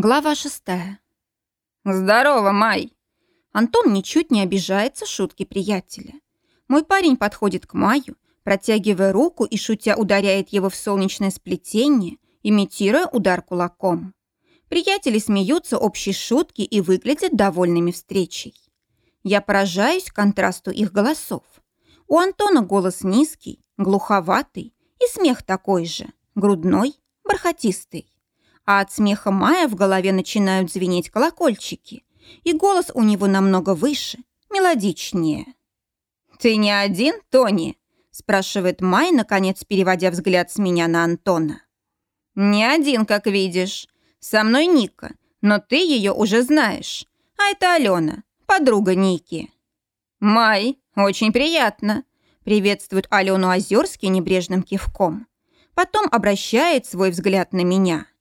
Глава шестая. «Здорово, Май!» Антон ничуть не обижается шутки приятеля. Мой парень подходит к Маю, протягивая руку и, шутя, ударяет его в солнечное сплетение, имитируя удар кулаком. Приятели смеются общей шутки и выглядят довольными встречей. Я поражаюсь контрасту их голосов. У Антона голос низкий, глуховатый и смех такой же, грудной, бархатистый а от смеха Мая в голове начинают звенеть колокольчики, и голос у него намного выше, мелодичнее. «Ты не один, Тони?» – спрашивает Май, наконец переводя взгляд с меня на Антона. «Не один, как видишь. Со мной Ника, но ты ее уже знаешь. А это Алена, подруга Ники». «Май, очень приятно», – приветствует Алену Озерский небрежным кивком. Потом обращает свой взгляд на меня –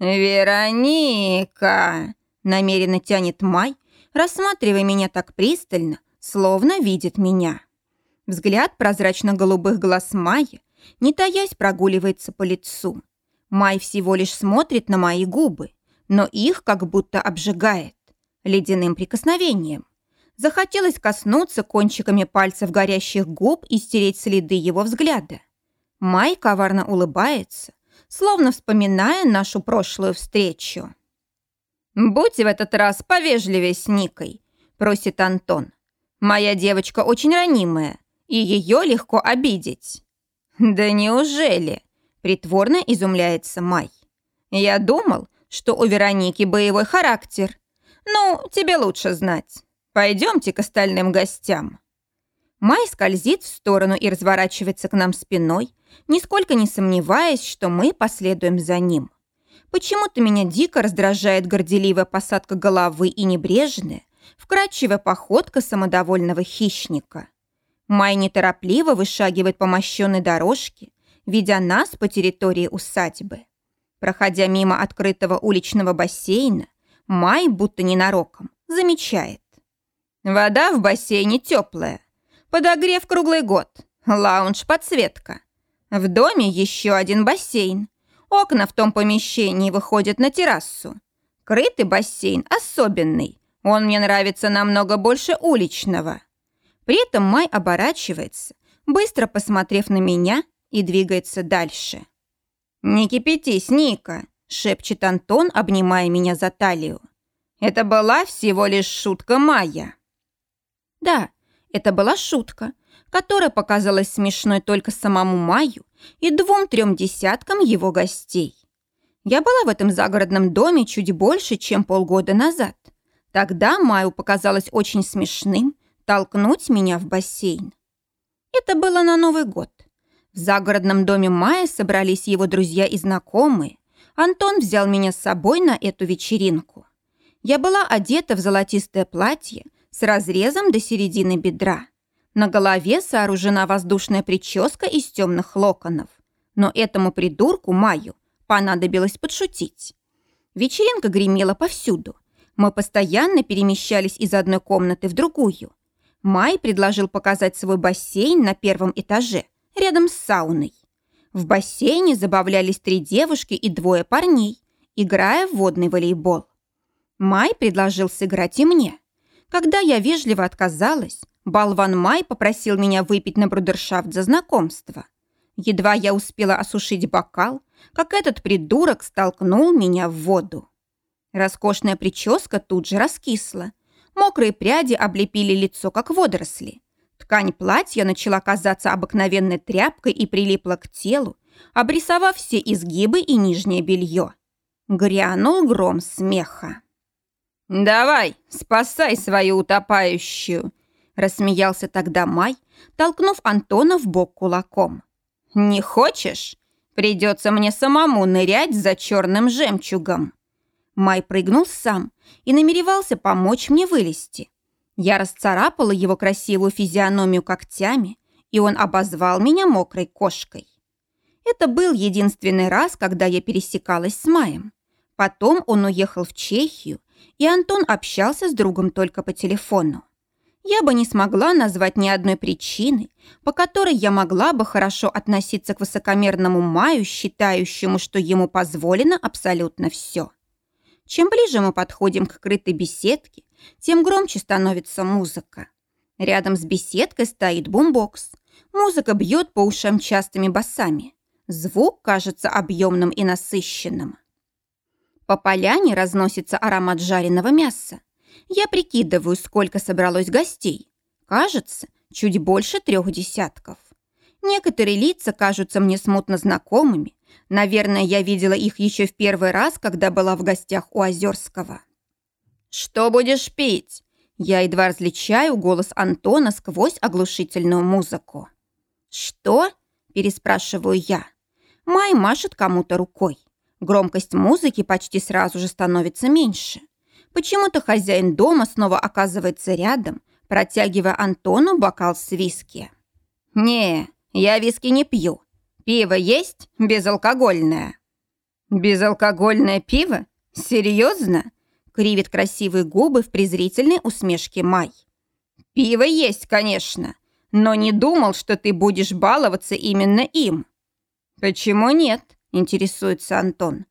«Вероника!» – намеренно тянет Май, рассматривая меня так пристально, словно видит меня. Взгляд прозрачно-голубых глаз Майи, не таясь, прогуливается по лицу. Май всего лишь смотрит на мои губы, но их как будто обжигает ледяным прикосновением. Захотелось коснуться кончиками пальцев горящих губ и стереть следы его взгляда. Май коварно улыбается, словно вспоминая нашу прошлую встречу. «Будь в этот раз повежливее с Никой», – просит Антон. «Моя девочка очень ранимая, и ее легко обидеть». «Да неужели?» – притворно изумляется Май. «Я думал, что у Вероники боевой характер. Ну, тебе лучше знать. Пойдемте к остальным гостям». Май скользит в сторону и разворачивается к нам спиной, нисколько не сомневаясь, что мы последуем за ним. Почему-то меня дико раздражает горделивая посадка головы и небрежная, вкрадчивая походка самодовольного хищника. Май неторопливо вышагивает по мощенной дорожке, ведя нас по территории усадьбы. Проходя мимо открытого уличного бассейна, Май, будто ненароком, замечает. Вода в бассейне теплая. Подогрев круглый год. Лаунж-подсветка. В доме еще один бассейн. Окна в том помещении выходят на террасу. Крытый бассейн особенный. Он мне нравится намного больше уличного. При этом Май оборачивается, быстро посмотрев на меня, и двигается дальше. «Не кипятись, Ника!» – шепчет Антон, обнимая меня за талию. «Это была всего лишь шутка Майя». Да, это была шутка, которая показалась смешной только самому Маю и двум-трем десяткам его гостей. Я была в этом загородном доме чуть больше, чем полгода назад. Тогда Маю показалось очень смешным толкнуть меня в бассейн. Это было на Новый год. В загородном доме Майя собрались его друзья и знакомые. Антон взял меня с собой на эту вечеринку. Я была одета в золотистое платье с разрезом до середины бедра. На голове сооружена воздушная прическа из темных локонов. Но этому придурку Маю понадобилось подшутить. Вечеринка гремела повсюду. Мы постоянно перемещались из одной комнаты в другую. Май предложил показать свой бассейн на первом этаже, рядом с сауной. В бассейне забавлялись три девушки и двое парней, играя в водный волейбол. Май предложил сыграть и мне. Когда я вежливо отказалась, Болван Май попросил меня выпить на брудершафт за знакомство. Едва я успела осушить бокал, как этот придурок столкнул меня в воду. Роскошная прическа тут же раскисла. Мокрые пряди облепили лицо, как водоросли. Ткань платья начала казаться обыкновенной тряпкой и прилипла к телу, обрисовав все изгибы и нижнее белье. Грянул гром смеха. «Давай, спасай свою утопающую!» Рассмеялся тогда Май, толкнув Антона в бок кулаком. «Не хочешь? Придется мне самому нырять за черным жемчугом». Май прыгнул сам и намеревался помочь мне вылезти. Я расцарапала его красивую физиономию когтями, и он обозвал меня мокрой кошкой. Это был единственный раз, когда я пересекалась с Маем. Потом он уехал в Чехию, и Антон общался с другом только по телефону я бы не смогла назвать ни одной причины, по которой я могла бы хорошо относиться к высокомерному Маю, считающему, что ему позволено абсолютно все. Чем ближе мы подходим к крытой беседке, тем громче становится музыка. Рядом с беседкой стоит бумбокс. Музыка бьет по ушам частыми басами. Звук кажется объемным и насыщенным. По поляне разносится аромат жареного мяса. Я прикидываю, сколько собралось гостей. Кажется, чуть больше трех десятков. Некоторые лица кажутся мне смутно знакомыми. Наверное, я видела их еще в первый раз, когда была в гостях у Озерского. «Что будешь пить?» Я едва различаю голос Антона сквозь оглушительную музыку. «Что?» – переспрашиваю я. Май машет кому-то рукой. Громкость музыки почти сразу же становится меньше. Почему-то хозяин дома снова оказывается рядом, протягивая Антону бокал с виски. «Не, я виски не пью. Пиво есть? Безалкогольное». «Безалкогольное пиво? Серьезно?» Кривит красивые губы в презрительной усмешке Май. «Пиво есть, конечно, но не думал, что ты будешь баловаться именно им». «Почему нет?» – интересуется Антон.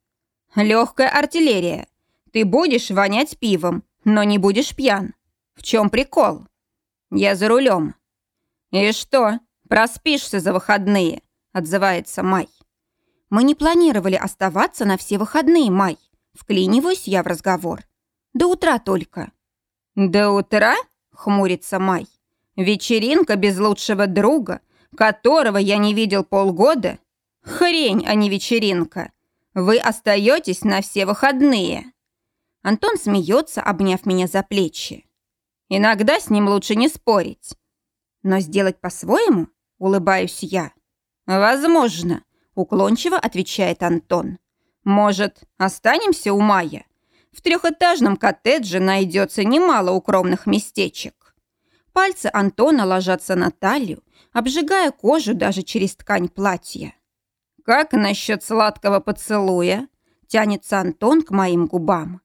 «Легкая артиллерия. Ты будешь вонять пивом, но не будешь пьян. В чем прикол?» «Я за рулем». «И что, проспишься за выходные?» – отзывается Май. «Мы не планировали оставаться на все выходные, Май». Вклиниваюсь я в разговор. До утра только». «До утра?» — хмурится Май. «Вечеринка без лучшего друга, которого я не видел полгода? Хрень, а не вечеринка. Вы остаетесь на все выходные». Антон смеется, обняв меня за плечи. «Иногда с ним лучше не спорить». «Но сделать по-своему?» — улыбаюсь я. «Возможно», — уклончиво отвечает Антон. «Может, останемся у Майя? В трехэтажном коттедже найдется немало укромных местечек. Пальцы Антона ложатся на талию, обжигая кожу даже через ткань платья. «Как насчет сладкого поцелуя?» Тянется Антон к моим губам.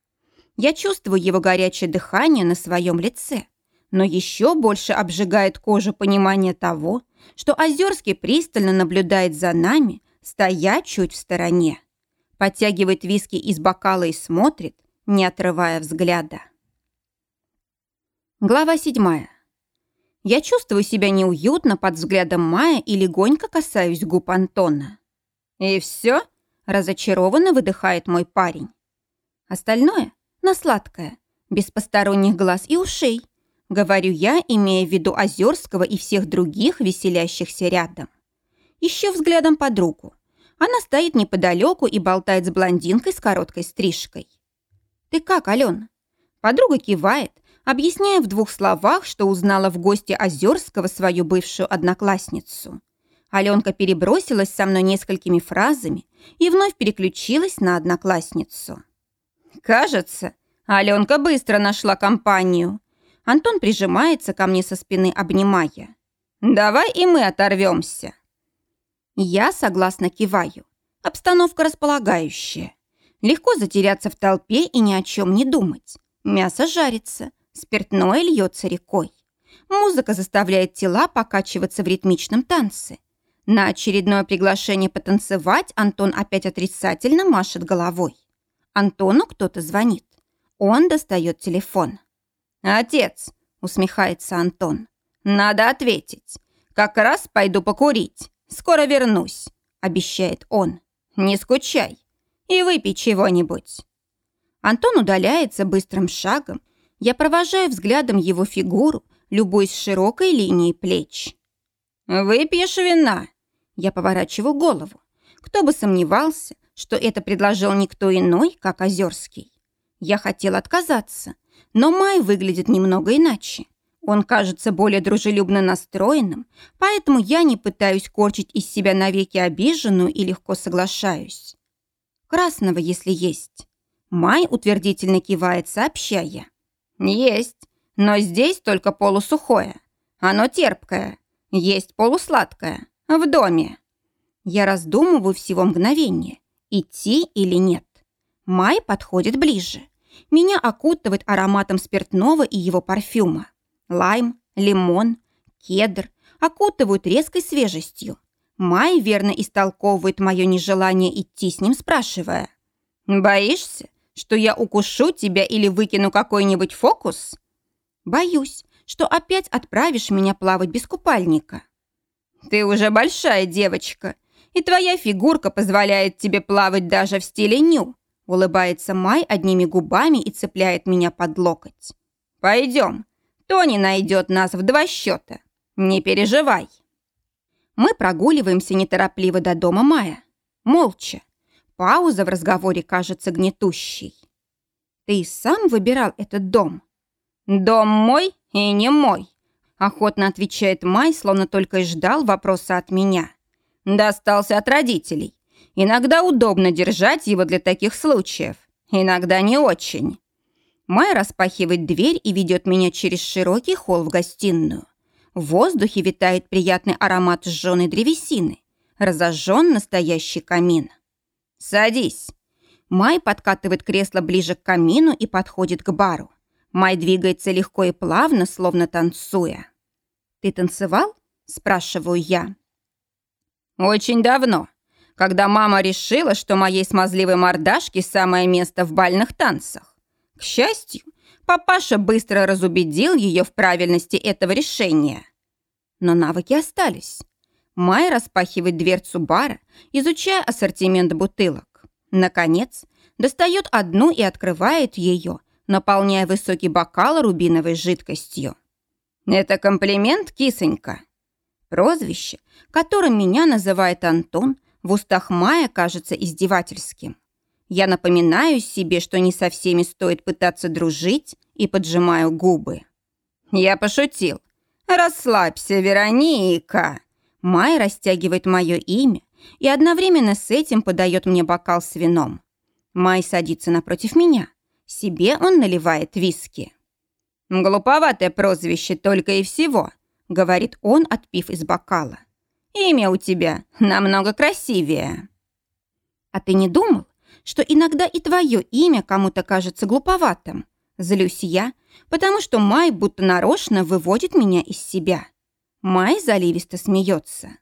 Я чувствую его горячее дыхание на своем лице, но еще больше обжигает кожу понимание того, что Озерский пристально наблюдает за нами, стоя чуть в стороне. Подтягивает виски из бокала и смотрит, не отрывая взгляда. Глава седьмая. Я чувствую себя неуютно под взглядом Мая и легонько касаюсь губ Антона. «И все?» – разочарованно выдыхает мой парень. Остальное – на сладкое, без посторонних глаз и ушей, говорю я, имея в виду Озерского и всех других, веселящихся рядом. Еще взглядом подругу. Она стоит неподалеку и болтает с блондинкой с короткой стрижкой. «Ты как, Ален?» Подруга кивает, объясняя в двух словах, что узнала в гости Озерского свою бывшую одноклассницу. Аленка перебросилась со мной несколькими фразами и вновь переключилась на одноклассницу. «Кажется, Аленка быстро нашла компанию». Антон прижимается ко мне со спины, обнимая. «Давай и мы оторвемся». Я согласно киваю. Обстановка располагающая. Легко затеряться в толпе и ни о чем не думать. Мясо жарится, спиртное льется рекой. Музыка заставляет тела покачиваться в ритмичном танце. На очередное приглашение потанцевать Антон опять отрицательно машет головой. Антону кто-то звонит. Он достает телефон. «Отец!» — усмехается Антон. «Надо ответить. Как раз пойду покурить. Скоро вернусь», — обещает он. «Не скучай и выпей чего-нибудь». Антон удаляется быстрым шагом. Я провожаю взглядом его фигуру, любуясь широкой линией плеч. «Выпьешь вина?» Я поворачиваю голову. Кто бы сомневался, что это предложил никто иной, как Озерский. Я хотел отказаться, но Май выглядит немного иначе. Он кажется более дружелюбно настроенным, поэтому я не пытаюсь корчить из себя навеки обиженную и легко соглашаюсь. Красного, если есть. Май утвердительно кивает, сообщая. Есть, но здесь только полусухое. Оно терпкое. Есть полусладкое. В доме. Я раздумываю всего мгновение, идти или нет. Май подходит ближе. Меня окутывает ароматом спиртного и его парфюма. Лайм, лимон, кедр окутывают резкой свежестью. Май верно истолковывает мое нежелание идти с ним, спрашивая. «Боишься, что я укушу тебя или выкину какой-нибудь фокус?» «Боюсь, что опять отправишь меня плавать без купальника». «Ты уже большая девочка, и твоя фигурка позволяет тебе плавать даже в стиле ню», улыбается Май одними губами и цепляет меня под локоть. «Пойдем, Тони найдет нас в два счета. Не переживай». Мы прогуливаемся неторопливо до дома Мая. Молча. Пауза в разговоре кажется гнетущей. «Ты сам выбирал этот дом?» «Дом мой и не мой», — охотно отвечает Май, словно только и ждал вопроса от меня. «Достался от родителей. Иногда удобно держать его для таких случаев, иногда не очень». Май распахивает дверь и ведет меня через широкий холл в гостиную. В воздухе витает приятный аромат сжженной древесины. Разожжен настоящий камин. «Садись». Май подкатывает кресло ближе к камину и подходит к бару. Май двигается легко и плавно, словно танцуя. «Ты танцевал?» – спрашиваю я. «Очень давно, когда мама решила, что моей смазливой мордашке самое место в бальных танцах. К счастью, Папаша быстро разубедил ее в правильности этого решения. Но навыки остались. Май распахивает дверцу бара, изучая ассортимент бутылок. Наконец, достает одну и открывает ее, наполняя высокий бокал рубиновой жидкостью. «Это комплимент, кисонька?» Прозвище, которым меня называет Антон, в устах Мая кажется издевательским. Я напоминаю себе, что не со всеми стоит пытаться дружить, и поджимаю губы. Я пошутил. «Расслабься, Вероника!» Май растягивает мое имя и одновременно с этим подает мне бокал с вином. Май садится напротив меня. Себе он наливает виски. «Глуповатое прозвище только и всего», — говорит он, отпив из бокала. «Имя у тебя намного красивее». «А ты не думал, что иногда и твое имя кому-то кажется глуповатым. Злюсь я, потому что Май будто нарочно выводит меня из себя. Май заливисто смеется.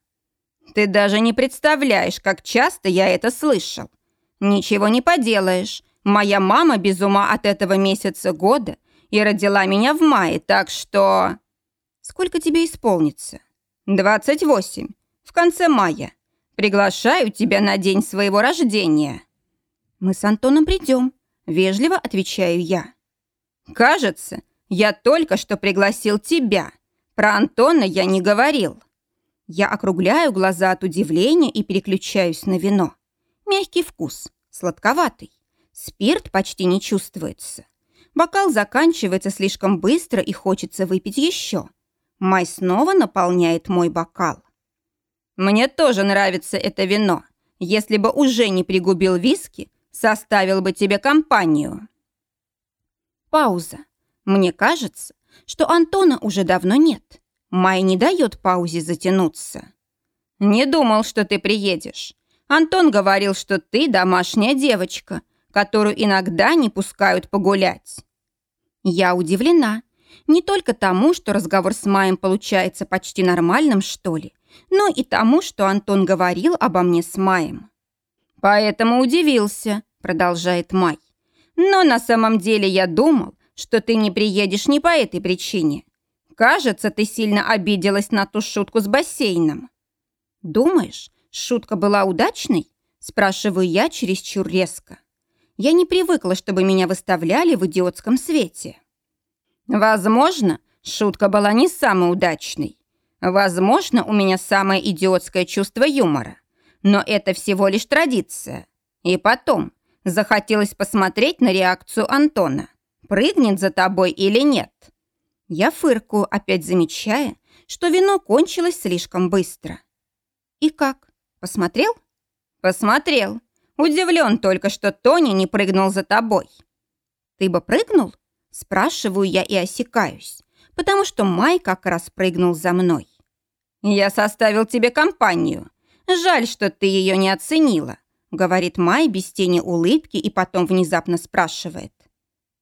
Ты даже не представляешь, как часто я это слышал. Ничего не поделаешь. Моя мама без ума от этого месяца года и родила меня в мае, так что... Сколько тебе исполнится? 28. В конце мая. Приглашаю тебя на день своего рождения. «Мы с Антоном придем», — вежливо отвечаю я. «Кажется, я только что пригласил тебя. Про Антона я не говорил». Я округляю глаза от удивления и переключаюсь на вино. Мягкий вкус, сладковатый. Спирт почти не чувствуется. Бокал заканчивается слишком быстро и хочется выпить еще. Май снова наполняет мой бокал. «Мне тоже нравится это вино. Если бы уже не пригубил виски, составил бы тебе компанию». Пауза. Мне кажется, что Антона уже давно нет. Май не дает паузе затянуться. «Не думал, что ты приедешь. Антон говорил, что ты домашняя девочка, которую иногда не пускают погулять». Я удивлена. Не только тому, что разговор с Маем получается почти нормальным, что ли, но и тому, что Антон говорил обо мне с Маем. «Поэтому удивился», — продолжает Май. «Но на самом деле я думал, что ты не приедешь не по этой причине. Кажется, ты сильно обиделась на ту шутку с бассейном». «Думаешь, шутка была удачной?» — спрашиваю я чересчур резко. Я не привыкла, чтобы меня выставляли в идиотском свете. «Возможно, шутка была не самой удачной. Возможно, у меня самое идиотское чувство юмора. Но это всего лишь традиция. И потом, захотелось посмотреть на реакцию Антона. Прыгнет за тобой или нет? Я фыркую, опять замечая, что вино кончилось слишком быстро. И как? Посмотрел? Посмотрел. Удивлен только, что Тони не прыгнул за тобой. Ты бы прыгнул? Спрашиваю я и осекаюсь, потому что Май как раз прыгнул за мной. Я составил тебе компанию. Жаль, что ты ее не оценила», — говорит Май без тени улыбки и потом внезапно спрашивает.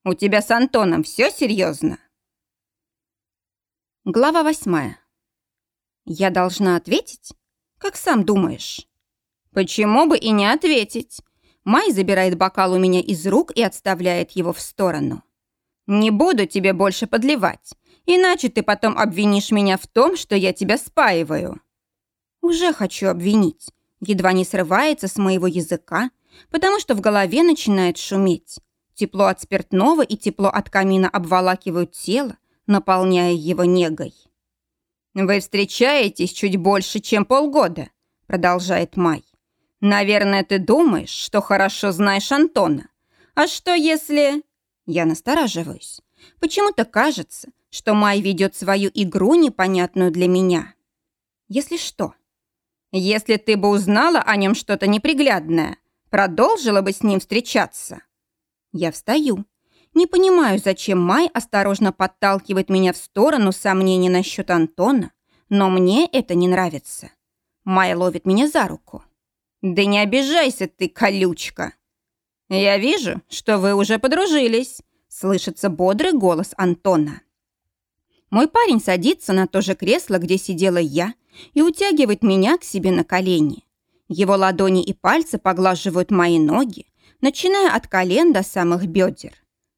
«У тебя с Антоном все серьезно?» Глава восьмая. «Я должна ответить? Как сам думаешь?» «Почему бы и не ответить? Май забирает бокал у меня из рук и отставляет его в сторону. «Не буду тебе больше подливать, иначе ты потом обвинишь меня в том, что я тебя спаиваю». Уже хочу обвинить. Едва не срывается с моего языка, потому что в голове начинает шуметь. Тепло от спиртного и тепло от камина обволакивают тело, наполняя его негой. «Вы встречаетесь чуть больше, чем полгода», — продолжает Май. «Наверное, ты думаешь, что хорошо знаешь Антона. А что если...» Я настораживаюсь. Почему-то кажется, что Май ведет свою игру, непонятную для меня. Если что? Если ты бы узнала о нем что-то неприглядное, продолжила бы с ним встречаться. Я встаю. Не понимаю, зачем Май осторожно подталкивает меня в сторону сомнений насчет Антона, но мне это не нравится. Май ловит меня за руку. «Да не обижайся ты, колючка!» «Я вижу, что вы уже подружились», — слышится бодрый голос Антона. Мой парень садится на то же кресло, где сидела я, и утягивает меня к себе на колени. Его ладони и пальцы поглаживают мои ноги, начиная от колен до самых бедер.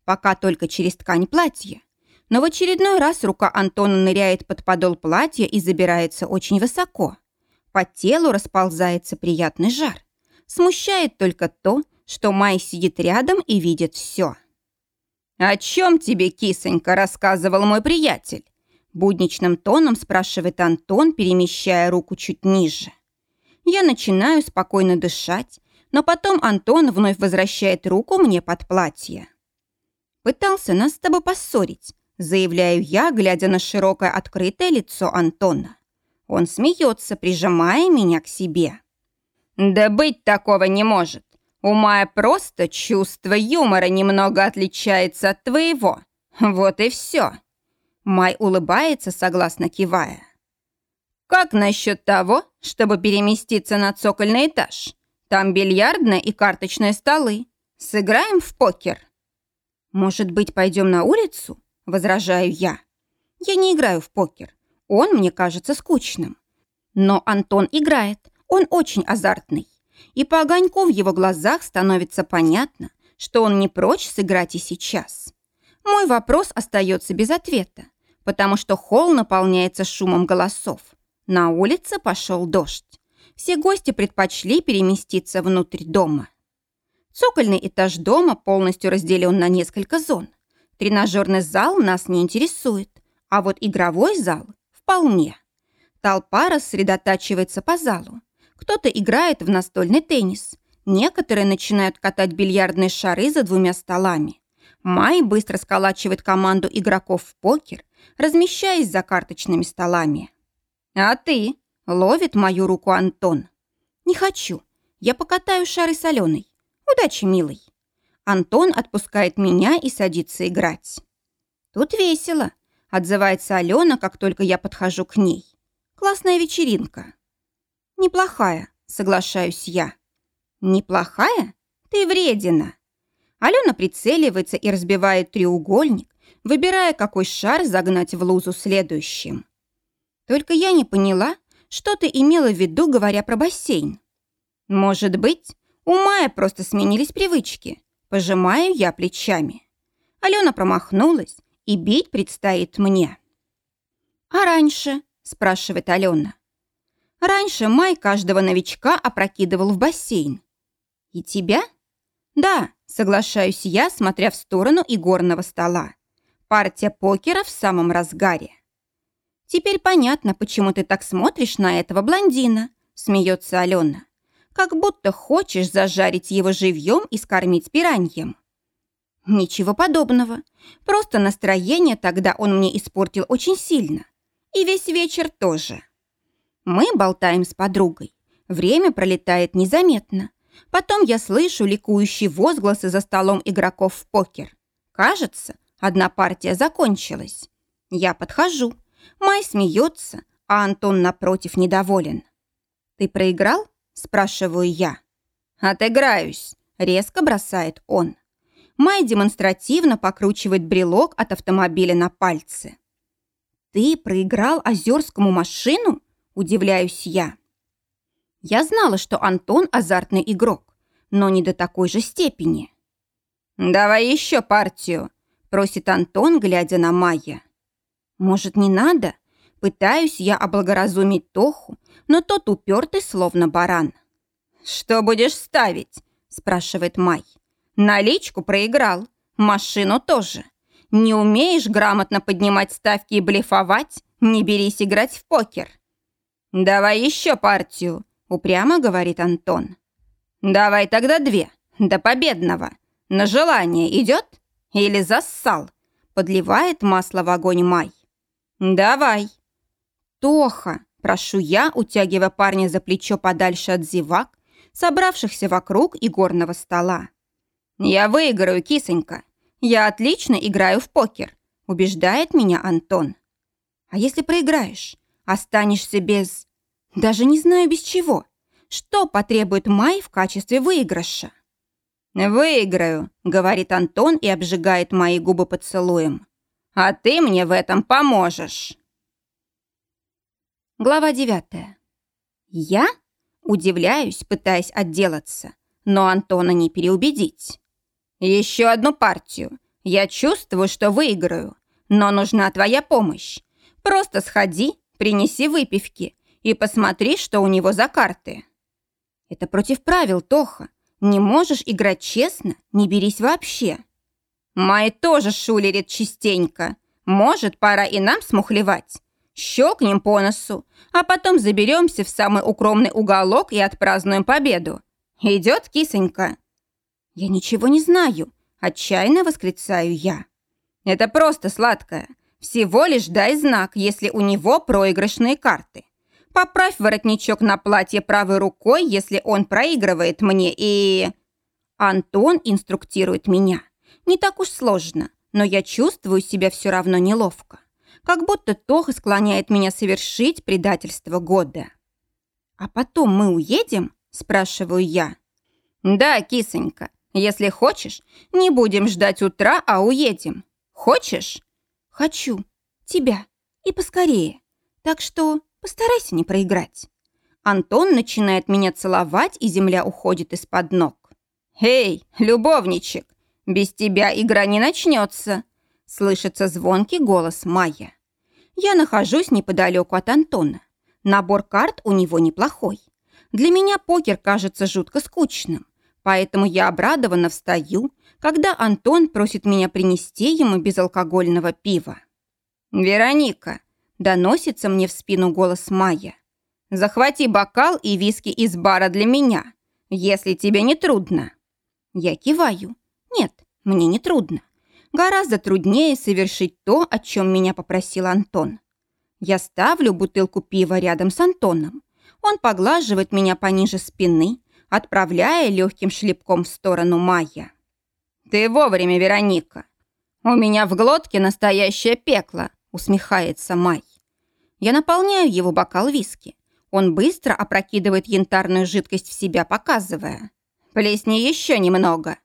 Пока только через ткань платья. Но в очередной раз рука Антона ныряет под подол платья и забирается очень высоко. По телу расползается приятный жар. Смущает только то, что Май сидит рядом и видит все. «О чем тебе, кисонька, рассказывал мой приятель?» Будничным тоном спрашивает Антон, перемещая руку чуть ниже. Я начинаю спокойно дышать, но потом Антон вновь возвращает руку мне под платье. «Пытался нас с тобой поссорить», заявляю я, глядя на широкое открытое лицо Антона. Он смеется, прижимая меня к себе. «Да быть такого не может. У Мая просто чувство юмора немного отличается от твоего. Вот и все». Май улыбается, согласно кивая. «Как насчет того, чтобы переместиться на цокольный этаж? Там бильярдная и карточные столы. Сыграем в покер?» «Может быть, пойдем на улицу?» – возражаю я. «Я не играю в покер. Он мне кажется скучным. Но Антон играет. Он очень азартный. И по огоньку в его глазах становится понятно, что он не прочь сыграть и сейчас. Мой вопрос остается без ответа, потому что холл наполняется шумом голосов. На улице пошел дождь. Все гости предпочли переместиться внутрь дома. Цокольный этаж дома полностью разделен на несколько зон. Тренажерный зал нас не интересует, а вот игровой зал вполне. Толпа рассредотачивается по залу. Кто-то играет в настольный теннис. Некоторые начинают катать бильярдные шары за двумя столами. Май быстро сколачивает команду игроков в покер, размещаясь за карточными столами. «А ты?» — ловит мою руку Антон. «Не хочу. Я покатаю шары соленой. Удачи, милый». Антон отпускает меня и садится играть. «Тут весело», — отзывается Алена, как только я подхожу к ней. «Классная вечеринка». «Неплохая», — соглашаюсь я. «Неплохая? Ты вредина». Алена прицеливается и разбивает треугольник, выбирая, какой шар загнать в лузу следующим. Только я не поняла, что ты имела в виду, говоря про бассейн. Может быть, у Майя просто сменились привычки. Пожимаю я плечами. Алена промахнулась, и бить предстоит мне. «А раньше?» – спрашивает Алена. «Раньше Май каждого новичка опрокидывал в бассейн. И тебя?» «Да», — соглашаюсь я, смотря в сторону игорного стола. «Партия покера в самом разгаре». «Теперь понятно, почему ты так смотришь на этого блондина», — смеется Алена. «Как будто хочешь зажарить его живьем и скормить пираньем». «Ничего подобного. Просто настроение тогда он мне испортил очень сильно. И весь вечер тоже». Мы болтаем с подругой. Время пролетает незаметно. Потом я слышу ликующие возгласы за столом игроков в покер. Кажется, одна партия закончилась. Я подхожу. Май смеется, а Антон напротив недоволен. «Ты проиграл?» – спрашиваю я. «Отыграюсь», – резко бросает он. Май демонстративно покручивает брелок от автомобиля на пальце. «Ты проиграл Озерскому машину?» – удивляюсь я. Я знала, что Антон азартный игрок, но не до такой же степени. «Давай еще партию», — просит Антон, глядя на Майя. «Может, не надо?» Пытаюсь я облагоразумить Тоху, но тот упертый, словно баран. «Что будешь ставить?» – спрашивает Май. «Наличку проиграл. Машину тоже. Не умеешь грамотно поднимать ставки и блефовать? Не берись играть в покер». «Давай еще партию», – упрямо говорит Антон. «Давай тогда две, до победного. На желание идет? Или зассал?» – подливает масло в огонь Май. «Давай». «Тоха!» – прошу я, утягивая парня за плечо подальше от зевак, собравшихся вокруг игорного стола. «Я выиграю, кисонька. Я отлично играю в покер», – убеждает меня Антон. «А если проиграешь? Останешься без... Даже не знаю без чего. Что потребует Май в качестве выигрыша?» «Выиграю», — говорит Антон и обжигает мои губы поцелуем. «А ты мне в этом поможешь». Глава девятая. Я удивляюсь, пытаясь отделаться, но Антона не переубедить. Еще одну партию. Я чувствую, что выиграю, но нужна твоя помощь. Просто сходи, принеси выпивки и посмотри, что у него за карты. Это против правил, Тоха. Не можешь играть честно, не берись вообще. Май тоже шулерит частенько. Может, пора и нам смухлевать щелкнем по носу, а потом заберемся в самый укромный уголок и отпразднуем победу. Идет, кисонька?» «Я ничего не знаю», — отчаянно восклицаю я. «Это просто сладкое. Всего лишь дай знак, если у него проигрышные карты. Поправь воротничок на платье правой рукой, если он проигрывает мне, и...» Антон инструктирует меня. Не так уж сложно, но я чувствую себя все равно неловко как будто Тоха склоняет меня совершить предательство года. «А потом мы уедем?» – спрашиваю я. «Да, кисонька, если хочешь, не будем ждать утра, а уедем. Хочешь?» «Хочу. Тебя. И поскорее. Так что постарайся не проиграть». Антон начинает меня целовать, и земля уходит из-под ног. «Эй, любовничек, без тебя игра не начнется!» Слышится звонкий голос Майя. Я нахожусь неподалеку от Антона. Набор карт у него неплохой. Для меня покер кажется жутко скучным, поэтому я обрадованно встаю, когда Антон просит меня принести ему безалкогольного пива. «Вероника!» – доносится мне в спину голос Майя. «Захвати бокал и виски из бара для меня, если тебе не трудно». Я киваю. «Нет, мне не трудно гораздо труднее совершить то, о чем меня попросил Антон. Я ставлю бутылку пива рядом с Антоном. Он поглаживает меня пониже спины, отправляя легким шлепком в сторону Майя. «Ты вовремя, Вероника. У меня в глотке настоящее пекло», усмехается Май. Я наполняю его бокал виски. Он быстро опрокидывает янтарную жидкость в себя, показывая. «Плесни еще немного».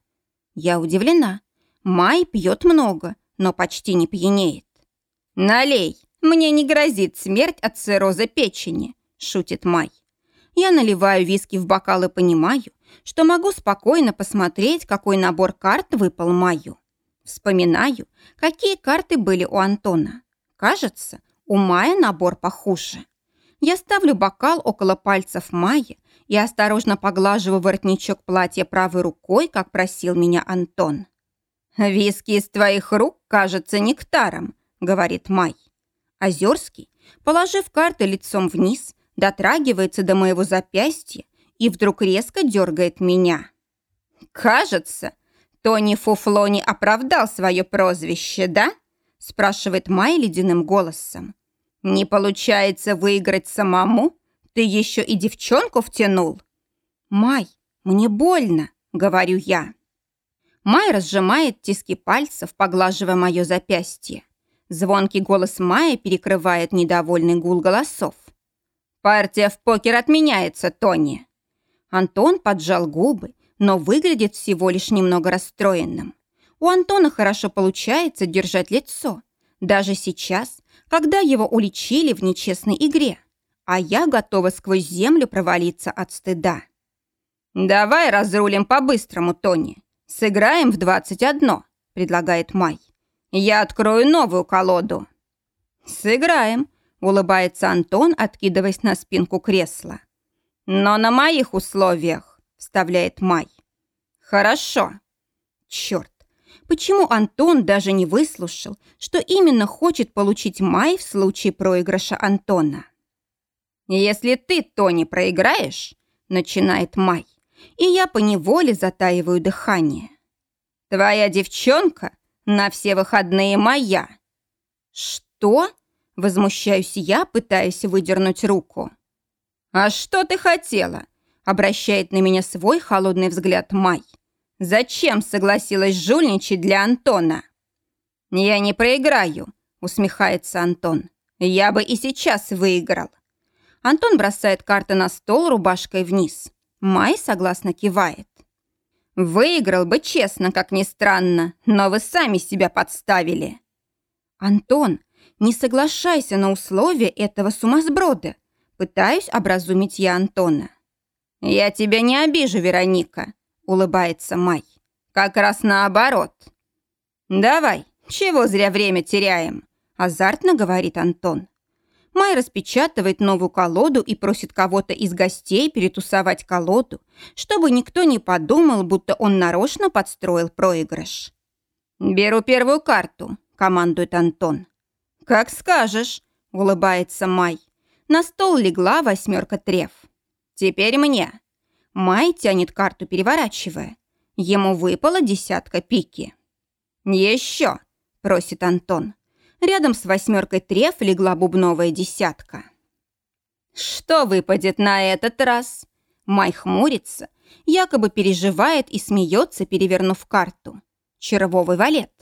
Я удивлена. Май пьет много, но почти не пьянеет. «Налей, мне не грозит смерть от цирроза печени», – шутит Май. Я наливаю виски в бокал и понимаю, что могу спокойно посмотреть, какой набор карт выпал Маю. Вспоминаю, какие карты были у Антона. Кажется, у Мая набор похуже. Я ставлю бокал около пальцев Майи и осторожно поглаживаю воротничок платья правой рукой, как просил меня Антон. «Виски из твоих рук кажется нектаром», — говорит Май. Озерский, положив карты лицом вниз, дотрагивается до моего запястья и вдруг резко дергает меня. «Кажется, Тони Фуфло оправдал свое прозвище, да?» спрашивает Май ледяным голосом. «Не получается выиграть самому? Ты еще и девчонку втянул?» «Май, мне больно», — говорю я. Май разжимает тиски пальцев, поглаживая мое запястье. Звонкий голос Майя перекрывает недовольный гул голосов. «Партия в покер отменяется, Тони!» Антон поджал губы, но выглядит всего лишь немного расстроенным. У Антона хорошо получается держать лицо. Даже сейчас, когда его уличили в нечестной игре. А я готова сквозь землю провалиться от стыда. «Давай разрулим по-быстрому, Тони. Сыграем в 21», — предлагает Май. «Я открою новую колоду». «Сыграем», — улыбается Антон, откидываясь на спинку кресла. «Но на моих условиях», — вставляет Май. «Хорошо». Черт, почему Антон даже не выслушал, что именно хочет получить Май в случае проигрыша Антона? «Если ты, Тони, проиграешь», — начинает Май, и я поневоле затаиваю дыхание. «Твоя девчонка на все выходные моя». «Что?» — возмущаюсь я, пытаясь выдернуть руку. «А что ты хотела?» — обращает на меня свой холодный взгляд Май. «Зачем согласилась жульничать для Антона?» «Я не проиграю», — усмехается Антон. «Я бы и сейчас выиграл». Антон бросает карты на стол рубашкой вниз. Май согласно кивает. «Выиграл бы честно, как ни странно, но вы сами себя подставили». «Антон, не соглашайся на условия этого сумасброда», Пытаюсь образумить я Антона. «Я тебя не обижу, Вероника», — улыбается Май. «Как раз наоборот». «Давай, чего зря время теряем?» — азартно говорит Антон. Май распечатывает новую колоду и просит кого-то из гостей перетусовать колоду, чтобы никто не подумал, будто он нарочно подстроил проигрыш. «Беру первую карту», — командует Антон. «Как скажешь», — улыбается Май. На стол легла восьмерка треф. «Теперь мне». Май тянет карту, переворачивая. Ему выпала десятка пики. «Еще», — просит Антон. Рядом с восьмеркой треф легла бубновая десятка. «Что выпадет на этот раз?» Май хмурится, якобы переживает и смеется, перевернув карту. Червовый валет.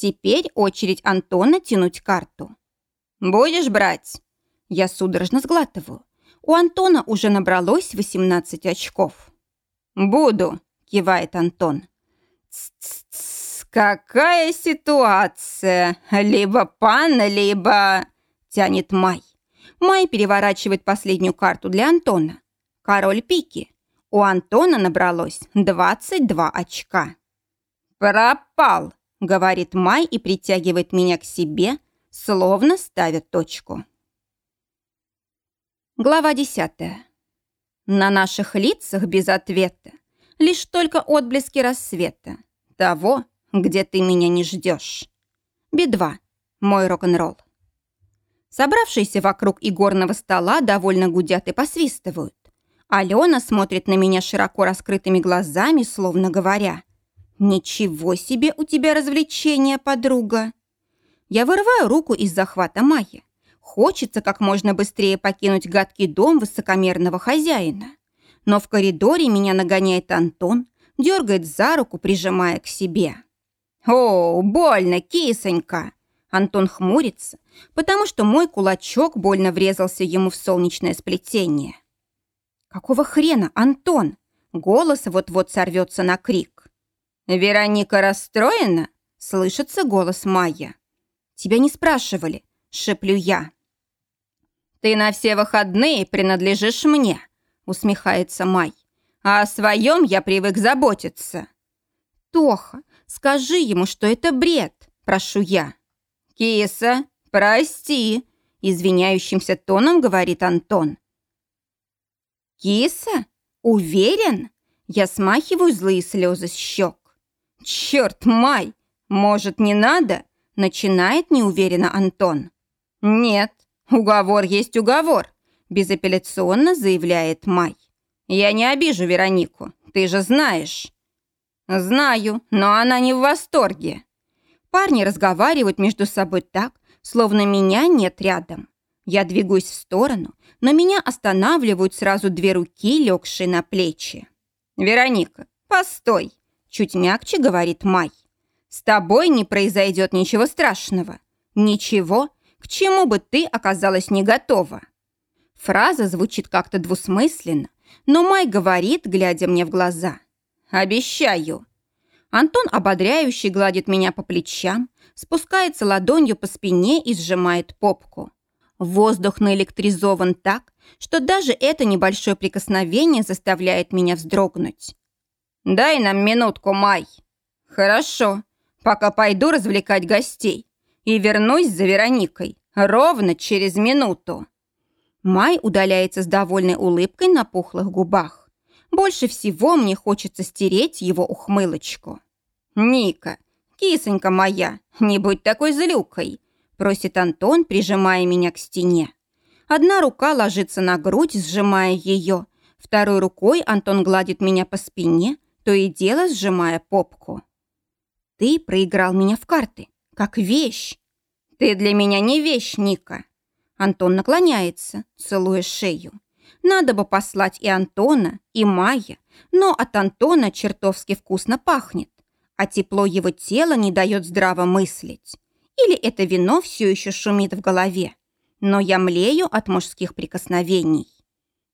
Теперь очередь Антона тянуть карту. «Будешь брать?» Я судорожно сглатываю. У Антона уже набралось 18 очков. «Буду», — кивает Антон. «Ц-ц-ц, какая ситуация? Либо пан, либо...» — тянет Май. Май переворачивает последнюю карту для Антона. Король пики. У Антона набралось 22 очка. «Пропал», — говорит Май и притягивает меня к себе, словно ставит точку. Глава 10. На наших лицах без ответа лишь только отблески рассвета, того, где ты меня не ждешь. Би-2. Мой рок-н-ролл. Собравшиеся вокруг игорного стола довольно гудят и посвистывают. Алена смотрит на меня широко раскрытыми глазами, словно говоря, «Ничего себе у тебя развлечения, подруга!» Я вырываю руку из захвата Майи. Хочется как можно быстрее покинуть гадкий дом высокомерного хозяина. Но в коридоре меня нагоняет Антон, дергает за руку, прижимая к себе. «О, больно, кисонька!» Антон хмурится, потому что мой кулачок больно врезался ему в солнечное сплетение. «Какого хрена, Антон?» Голос вот-вот сорвется на крик. «Вероника расстроена?» Слышится голос Майя. «Тебя не спрашивали», — шеплю я. «Ты на все выходные принадлежишь мне», — усмехается Май. «А о своем я привык заботиться». «Тоха, скажи ему, что это бред», — прошу я. «Киса, прости», — извиняющимся тоном говорит Антон. «Киса? Уверен?» Я смахиваю злые слезы с щек. «Черт, Май! Может, не надо?» Начинает неуверенно Антон. «Нет, «Уговор есть уговор», – безапелляционно заявляет Май. «Я не обижу Веронику, ты же знаешь». «Знаю, но она не в восторге». Парни разговаривают между собой так, словно меня нет рядом. Я двигаюсь в сторону, но меня останавливают сразу две руки, легшие на плечи. «Вероника, постой!» – чуть мягче говорит Май. «С тобой не произойдет ничего страшного. Ничего, к чему бы ты оказалась не готова?» Фраза звучит как-то двусмысленно, но Май говорит, глядя мне в глаза. «Обещаю». Антон ободряюще гладит меня по плечам, спускается ладонью по спине и сжимает попку. Воздух наэлектризован так, что даже это небольшое прикосновение заставляет меня вздрогнуть. «Дай нам минутку, Май». «Хорошо, пока пойду развлекать гостей и вернусь за Вероникой ровно через минуту». Май удаляется с довольной улыбкой на пухлых губах. Больше всего мне хочется стереть его ухмылочку. «Ника, кисонька моя, не будь такой злюкой», просит Антон, прижимая меня к стене. Одна рука ложится на грудь, сжимая ее. Второй рукой Антон гладит меня по спине, то и дело сжимая попку. «Ты проиграл меня в карты, как вещь». «Ты для меня не вещь, Ника». Антон наклоняется, целуя шею. Надо бы послать и Антона, и Майя, но от Антона чертовски вкусно пахнет, а тепло его тела не дает здраво мыслить. Или это вино все еще шумит в голове но я млею от мужских прикосновений.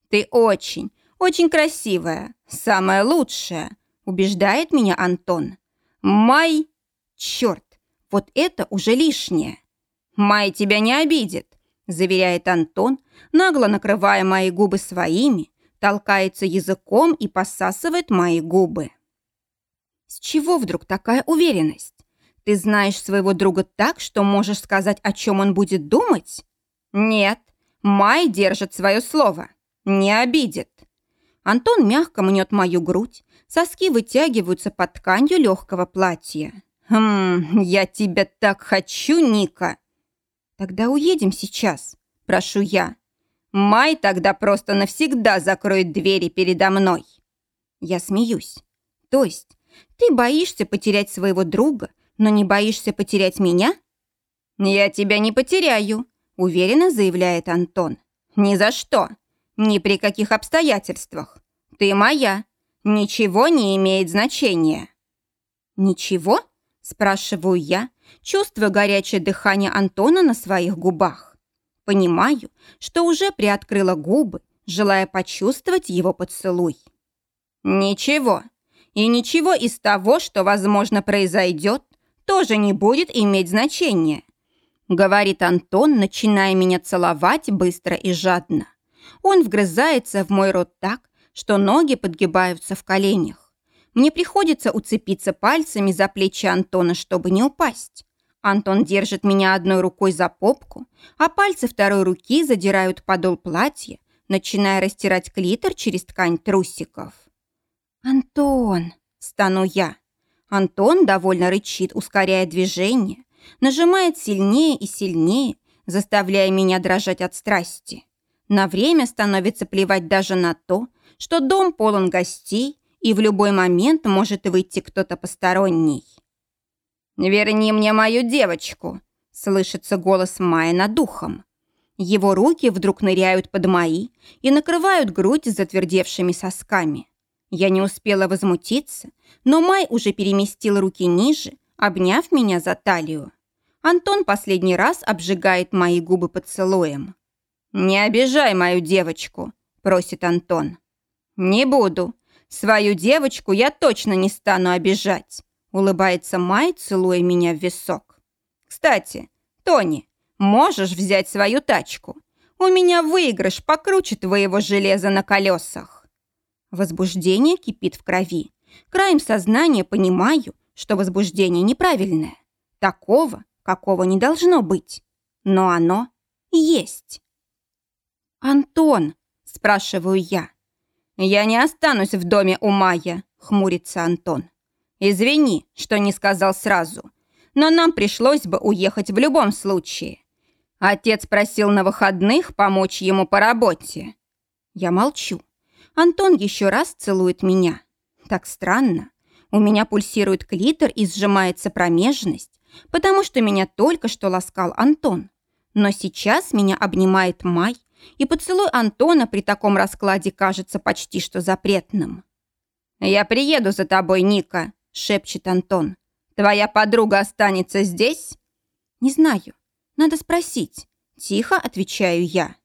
«Ты очень, очень красивая, самая лучшая», убеждает меня Антон. «Май...» Черт, вот это уже лишнее. «Май тебя не обидит», заверяет Антон, нагло накрывая мои губы своими, толкается языком и посасывает мои губы. С чего вдруг такая уверенность? Ты знаешь своего друга так, что можешь сказать, о чем он будет думать? «Нет, Май держит свое слово. Не обидит». Антон мягко мнет мою грудь, соски вытягиваются под тканью легкого платья. «Хм, я тебя так хочу, Ника!» «Тогда уедем сейчас», – прошу я. «Май тогда просто навсегда закроет двери передо мной». Я смеюсь. «То есть ты боишься потерять своего друга, но не боишься потерять меня?» «Я тебя не потеряю», уверенно заявляет Антон. «Ни за что. Ни при каких обстоятельствах. Ты моя. Ничего не имеет значения». «Ничего?» – спрашиваю я, чувствуя горячее дыхание Антона на своих губах. Понимаю, что уже приоткрыла губы, желая почувствовать его поцелуй. «Ничего. И ничего из того, что, возможно, произойдет, тоже не будет иметь значения. Говорит Антон, начиная меня целовать быстро и жадно. Он вгрызается в мой рот так, что ноги подгибаются в коленях. Мне приходится уцепиться пальцами за плечи Антона, чтобы не упасть. Антон держит меня одной рукой за попку, а пальцы второй руки задирают подол платья, начиная растирать клитор через ткань трусиков. «Антон!» – стану я. Антон довольно рычит, ускоряя движение, нажимает сильнее и сильнее, заставляя меня дрожать от страсти. На время становится плевать даже на то, что дом полон гостей, и в любой момент может выйти кто-то посторонний. «Верни мне мою девочку!» — слышится голос Майя над духом. Его руки вдруг ныряют под мои и накрывают грудь затвердевшими сосками. Я не успела возмутиться, но Май уже переместил руки ниже, обняв меня за талию. Антон последний раз обжигает мои губы поцелуем. «Не обижай мою девочку», – просит Антон. «Не буду. Свою девочку я точно не стану обижать», – улыбается Май, целуя меня в висок. «Кстати, Тони, можешь взять свою тачку? У меня выигрыш покруче твоего железа на колесах». Возбуждение кипит в крови. Краем сознания понимаю, что возбуждение неправильное. Такого, какого не должно быть. Но оно есть. «Антон», – спрашиваю я. «Я не останусь в доме у Майя», – хмурится Антон. «Извини, что не сказал сразу, но нам пришлось бы уехать в любом случае. Отец просил на выходных помочь ему по работе». Я молчу. Антон еще раз целует меня. Так странно. У меня пульсирует клитор и сжимается промежность, потому что меня только что ласкал Антон. Но сейчас меня обнимает Май, и поцелуй Антона при таком раскладе кажется почти что запретным. «Я приеду за тобой, Ника», — шепчет Антон. «Твоя подруга останется здесь?» «Не знаю. Надо спросить». Тихо отвечаю я.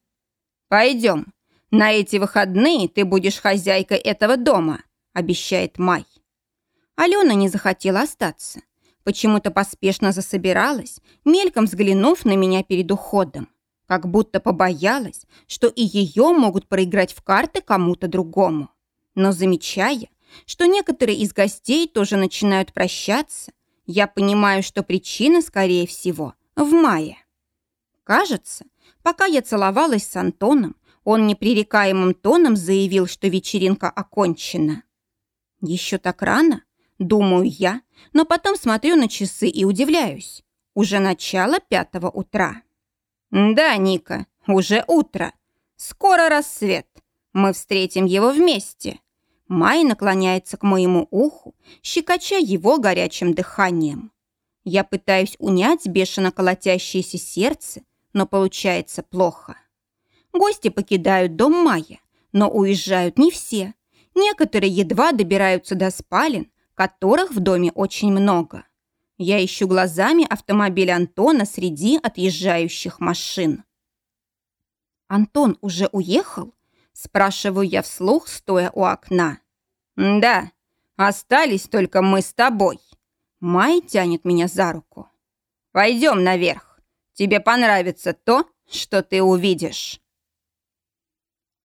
«Пойдем. На эти выходные ты будешь хозяйкой этого дома», — обещает Май. Алена не захотела остаться. Почему-то поспешно засобиралась, мельком взглянув на меня перед уходом. Как будто побоялась, что и ее могут проиграть в карты кому-то другому. Но замечая, что некоторые из гостей тоже начинают прощаться, я понимаю, что причина, скорее всего, в мае. Кажется, пока я целовалась с Антоном, он непререкаемым тоном заявил, что вечеринка окончена. Еще так рано, думаю я, но потом смотрю на часы и удивляюсь. Уже начало пятого утра. Да, Ника, уже утро. Скоро рассвет. Мы встретим его вместе. Май наклоняется к моему уху, щекоча его горячим дыханием. Я пытаюсь унять бешено колотящееся сердце, но получается плохо. Гости покидают дом Майя, но уезжают не все. Некоторые едва добираются до спален, которых в доме очень много. Я ищу глазами автомобиль Антона среди отъезжающих машин. «Антон уже уехал?» Спрашиваю я вслух, стоя у окна. «Да, остались только мы с тобой». Май тянет меня за руку. «Пойдем наверх. Тебе понравится то, что ты увидишь».